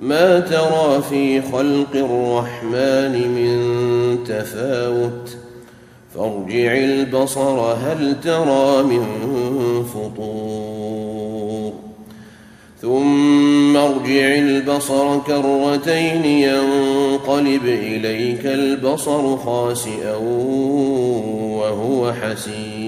ما ترى في خلق الرحمن من تفاوت؟ فارجع البصر هل ترى من فطور؟ ثم ارجع البصر كرتين ينقلب إليك البصر خاسئا وهو حسير.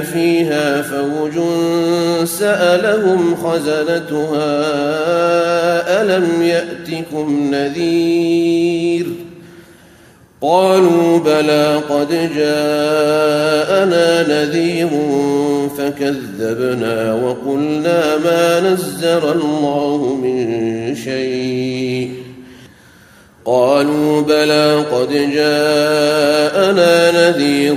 فيها فوج سألهم خزنتها ألم يأتكم نذير؟ قالوا بلى قد جاءنا نذير فكذبنا وقلنا ما نزل الله من شيء. قالوا بلى قد جاءنا نذير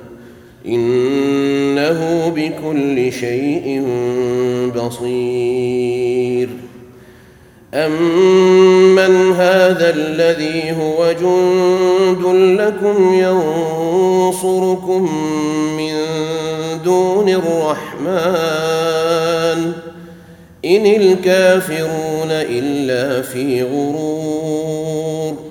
إنه بكل شيء بصير. امن هذا الذي هو جند لكم ينصركم من دون الرحمن ان الكافرون الا في غرور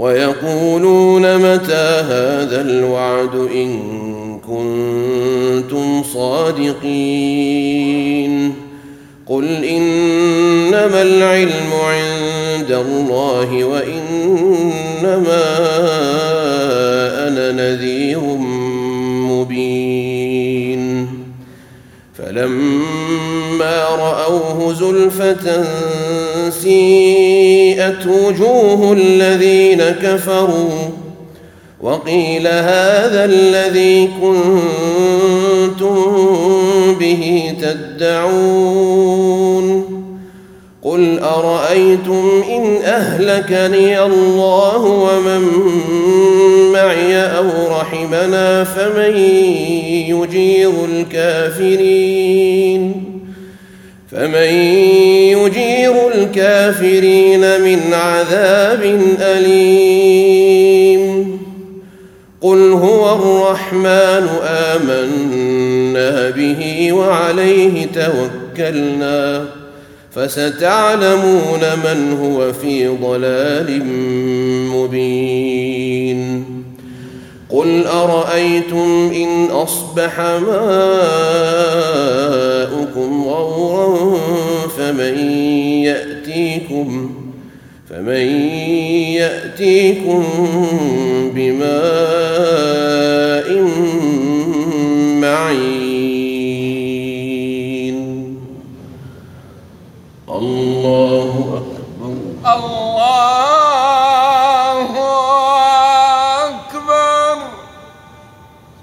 ويقولون متى هذا الوعد إن كنتم صادقين قل إنما العلم عند الله وإنما أنا نذير مبين فلما رأوه زلفة سيئت وجوه الذين كفروا وقيل هذا الذي كنتم به تدعون قل أرأيتم إن أهلكني الله ومن معي أو رحمنا فمن يجير الكافرين فمن يجير الكافرين من عذاب أليم. قل هو الرحمن آمنا به وعليه توكلنا. فستعلمون من هو في ضلال مبين. قل أرأيتم إن أصبح ماؤكم فمن ياتيكم فمن ياتيكم بماء